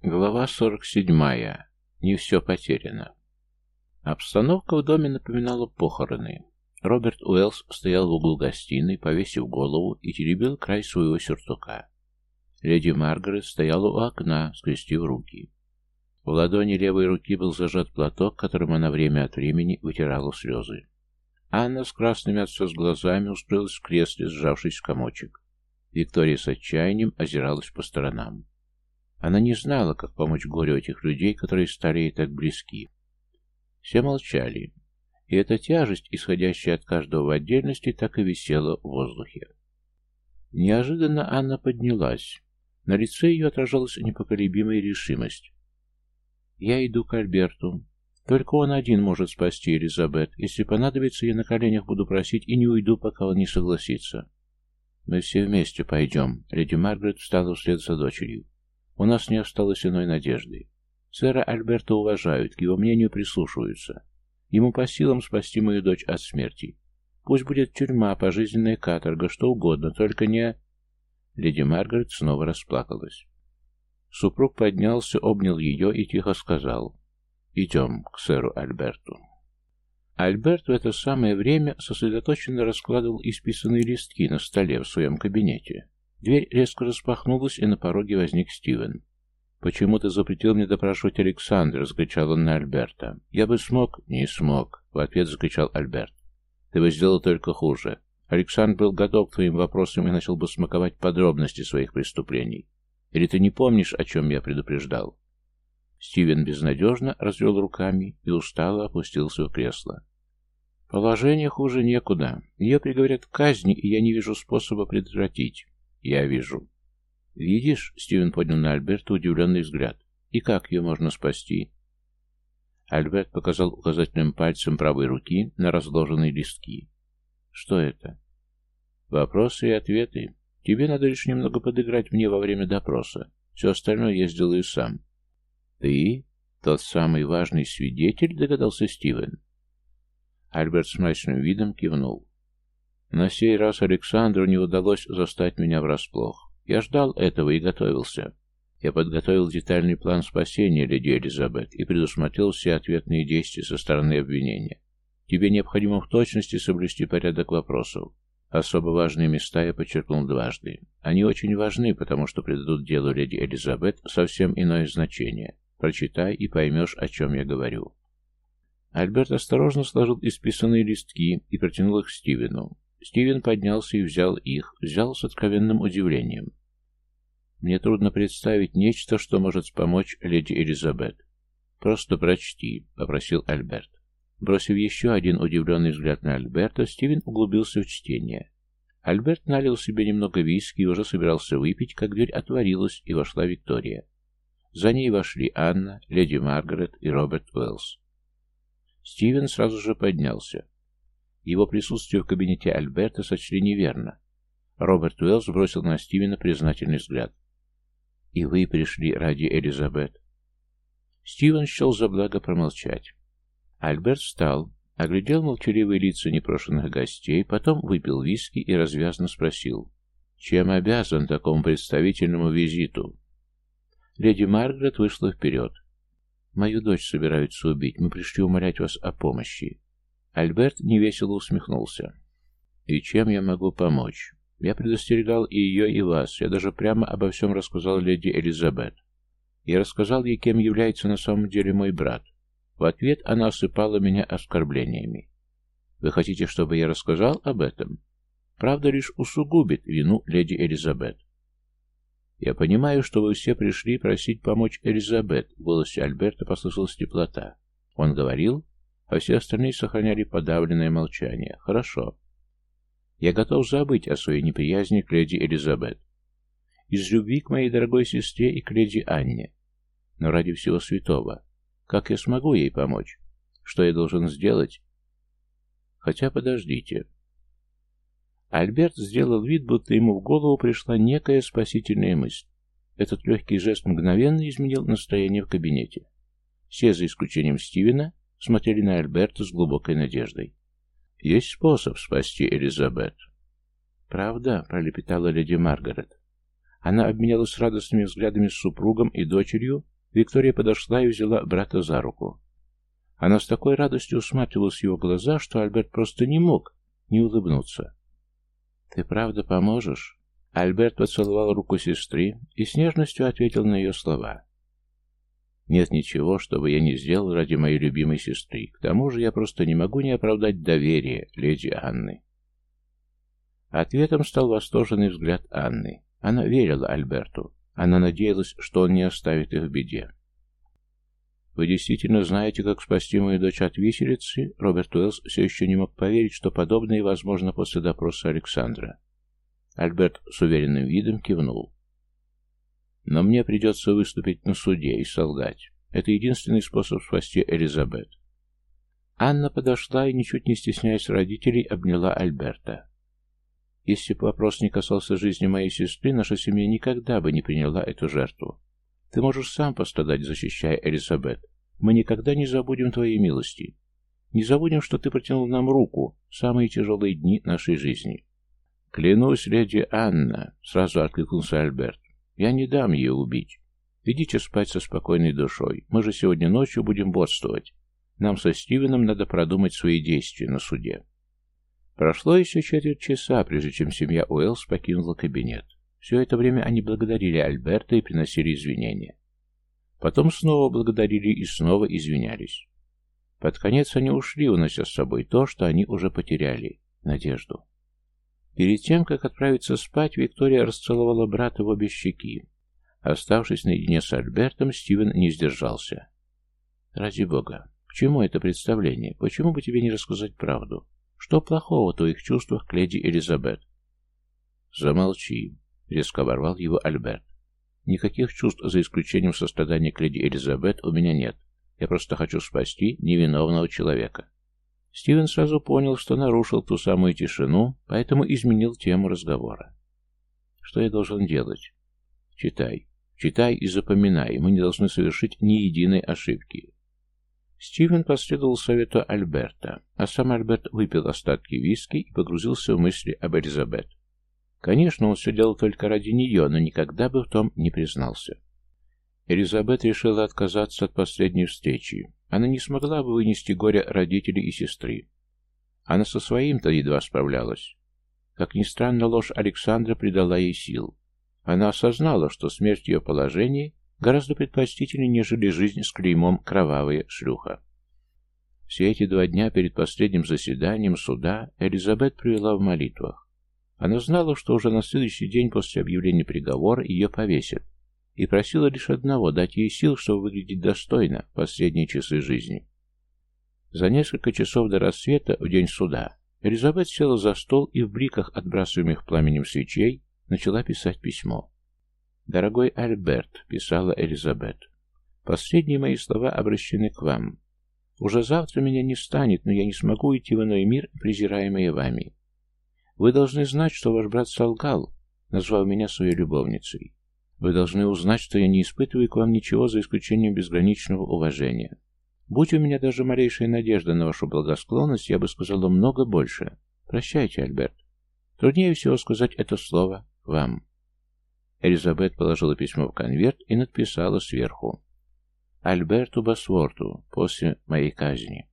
Глава 47. Не все потеряно. Обстановка в доме напоминала похороны. Роберт Уэллс стоял в углу гостиной, повесив голову и теребил край своего сюртука. Леди Маргарет стояла у окна, скрестив руки. В ладони левой руки был зажат платок, которым она время от времени вытирала слезы. Анна с красными от слез глазами устроилась в кресле, сжавшись в комочек. Виктория с отчаянием озиралась по сторонам. Она не знала, как помочь горю этих людей, которые стали ей так близки. Все молчали, и эта тяжесть, исходящая от каждого в отдельности, так и висела в воздухе. Неожиданно Анна поднялась. На лице ее отражалась непоколебимая решимость. «Я иду к Альберту. Только он один может спасти Элизабет. Если понадобится, я на коленях буду просить и не уйду, пока он не согласится». «Мы все вместе пойдем», — леди Маргарет встала вслед за дочерью. У нас не осталось иной надежды. Сэра Альберта уважают, к его мнению прислушиваются. Ему по силам спасти мою дочь от смерти. Пусть будет тюрьма, пожизненная каторга, что угодно, только не...» Леди Маргарет снова расплакалась. Супруг поднялся, обнял ее и тихо сказал «Идем к сэру Альберту». Альберт в это самое время сосредоточенно раскладывал исписанные листки на столе в своем кабинете. Дверь резко распахнулась, и на пороге возник Стивен. «Почему ты запретил мне допрашивать Александра?» — закричал он на Альберта. «Я бы смог...» «Не смог», — в ответ закричал Альберт. «Ты бы сделал только хуже. Александр был готов к твоим вопросам и начал бы смаковать подробности своих преступлений. Или ты не помнишь, о чем я предупреждал?» Стивен безнадежно развел руками и устало опустился в кресло. «Положение хуже некуда. Ее приговорят к казни, и я не вижу способа предотвратить. «Я вижу». «Видишь?» — Стивен поднял на Альберта удивленный взгляд. «И как ее можно спасти?» Альберт показал указательным пальцем правой руки на разложенные листки. «Что это?» «Вопросы и ответы. Тебе надо лишь немного подыграть мне во время допроса. Все остальное я сделаю сам». «Ты? Тот самый важный свидетель?» — догадался Стивен. Альберт с мрачным видом кивнул. На сей раз Александру не удалось застать меня врасплох. Я ждал этого и готовился. Я подготовил детальный план спасения леди Элизабет и предусмотрел все ответные действия со стороны обвинения. Тебе необходимо в точности соблюсти порядок вопросов. Особо важные места я подчеркнул дважды. Они очень важны, потому что придадут делу леди Элизабет совсем иное значение. Прочитай и поймешь, о чем я говорю. Альберт осторожно сложил исписанные листки и протянул их Стивену. Стивен поднялся и взял их, взял с откровенным удивлением. «Мне трудно представить нечто, что может помочь леди Элизабет. Просто прочти», — попросил Альберт. Бросив еще один удивленный взгляд на Альберта, Стивен углубился в чтение. Альберт налил себе немного виски и уже собирался выпить, как дверь отворилась, и вошла Виктория. За ней вошли Анна, леди Маргарет и Роберт Уэллс. Стивен сразу же поднялся. Его присутствие в кабинете Альберта сочли неверно. Роберт Уэллс бросил на Стивена признательный взгляд. «И вы пришли ради Элизабет?» Стивен счел за благо промолчать. Альберт встал, оглядел молчаливые лица непрошенных гостей, потом выпил виски и развязно спросил, «Чем обязан такому представительному визиту?» Леди Маргарет вышла вперед. «Мою дочь собираются убить. Мы пришли умолять вас о помощи. Альберт невесело усмехнулся. «И чем я могу помочь? Я предостерегал и ее, и вас. Я даже прямо обо всем рассказал леди Элизабет. Я рассказал ей, кем является на самом деле мой брат. В ответ она осыпала меня оскорблениями. Вы хотите, чтобы я рассказал об этом? Правда лишь усугубит вину леди Элизабет. Я понимаю, что вы все пришли просить помочь Элизабет. В голосе Альберта послышалась теплота. Он говорил, а все остальные сохраняли подавленное молчание. Хорошо. Я готов забыть о своей неприязни к леди Элизабет. Из любви к моей дорогой сестре и к леди Анне. Но ради всего святого, как я смогу ей помочь? Что я должен сделать? Хотя подождите. Альберт сделал вид, будто ему в голову пришла некая спасительная мысль. Этот легкий жест мгновенно изменил настроение в кабинете. Все, за исключением Стивена, смотрели на Альберта с глубокой надеждой. «Есть способ спасти Элизабет». «Правда?» — пролепетала леди Маргарет. Она обменялась радостными взглядами с супругом и дочерью. Виктория подошла и взяла брата за руку. Она с такой радостью усматривалась в его глаза, что Альберт просто не мог не улыбнуться. «Ты правда поможешь?» Альберт поцеловал руку сестры и с нежностью ответил на ее слова. «Нет ничего, что бы я не сделал ради моей любимой сестры. К тому же я просто не могу не оправдать доверие леди Анны». Ответом стал восторженный взгляд Анны. Она верила Альберту. Она надеялась, что он не оставит их в беде. «Вы действительно знаете, как спасти мою дочь от виселицы?» Роберт Уэллс все еще не мог поверить, что подобное возможно после допроса Александра. Альберт с уверенным видом кивнул. «Но мне придется выступить на суде и солгать. Это единственный способ спасти Элизабет». Анна подошла и, ничуть не стесняясь родителей, обняла Альберта. «Если бы вопрос не касался жизни моей сестры, наша семья никогда бы не приняла эту жертву. Ты можешь сам пострадать, защищая Элизабет. Мы никогда не забудем твоей милости. Не забудем, что ты протянул нам руку в самые тяжелые дни нашей жизни. Клянусь, леди Анна, сразу откликнулся Альберт. Я не дам ее убить. Идите спать со спокойной душой. Мы же сегодня ночью будем бодствовать. Нам со Стивеном надо продумать свои действия на суде. Прошло еще четверть часа, прежде чем семья Уэллс покинула кабинет. Все это время они благодарили Альберта и приносили извинения. Потом снова благодарили и снова извинялись. Под конец они ушли, унося с собой то, что они уже потеряли — надежду. Перед тем, как отправиться спать, Виктория расцеловала брата в обе щеки. Оставшись наедине с Альбертом, Стивен не сдержался. «Ради бога, к чему это представление? Почему бы тебе не рассказать правду? Что плохого в твоих чувствах к леди Элизабет?» «Замолчи. Резко оборвал его Альберт. Никаких чувств, за исключением сострадания к леди Элизабет, у меня нет. Я просто хочу спасти невиновного человека. Стивен сразу понял, что нарушил ту самую тишину, поэтому изменил тему разговора. Что я должен делать? Читай. Читай и запоминай. Мы не должны совершить ни единой ошибки. Стивен последовал совету Альберта, а сам Альберт выпил остатки виски и погрузился в мысли об Элизабет. Конечно, он все делал только ради нее, но никогда бы в том не признался. Элизабет решила отказаться от последней встречи. Она не смогла бы вынести горе родителей и сестры. Она со своим-то едва справлялась. Как ни странно, ложь Александра придала ей сил. Она осознала, что смерть ее положении гораздо предпочтительнее, нежели жизнь с клеймом «кровавая шлюха». Все эти два дня перед последним заседанием суда Элизабет провела в молитвах. Она знала, что уже на следующий день после объявления приговора ее повесят, и просила лишь одного — дать ей сил, чтобы выглядеть достойно в последние часы жизни. За несколько часов до рассвета, в день суда, Элизабет села за стол и в бликах, отбрасываемых пламенем свечей, начала писать письмо. «Дорогой Альберт», — писала Элизабет, — «последние мои слова обращены к вам. Уже завтра меня не станет, но я не смогу уйти в иной мир, презираемый вами. Вы должны знать, что ваш брат солгал, назвав меня своей любовницей. Вы должны узнать, что я не испытываю к вам ничего, за исключением безграничного уважения. Будь у меня даже малейшая надежда на вашу благосклонность, я бы сказала много больше. Прощайте, Альберт. Труднее всего сказать это слово «вам». Элизабет положила письмо в конверт и надписала сверху. Альберту Басворту после моей казни.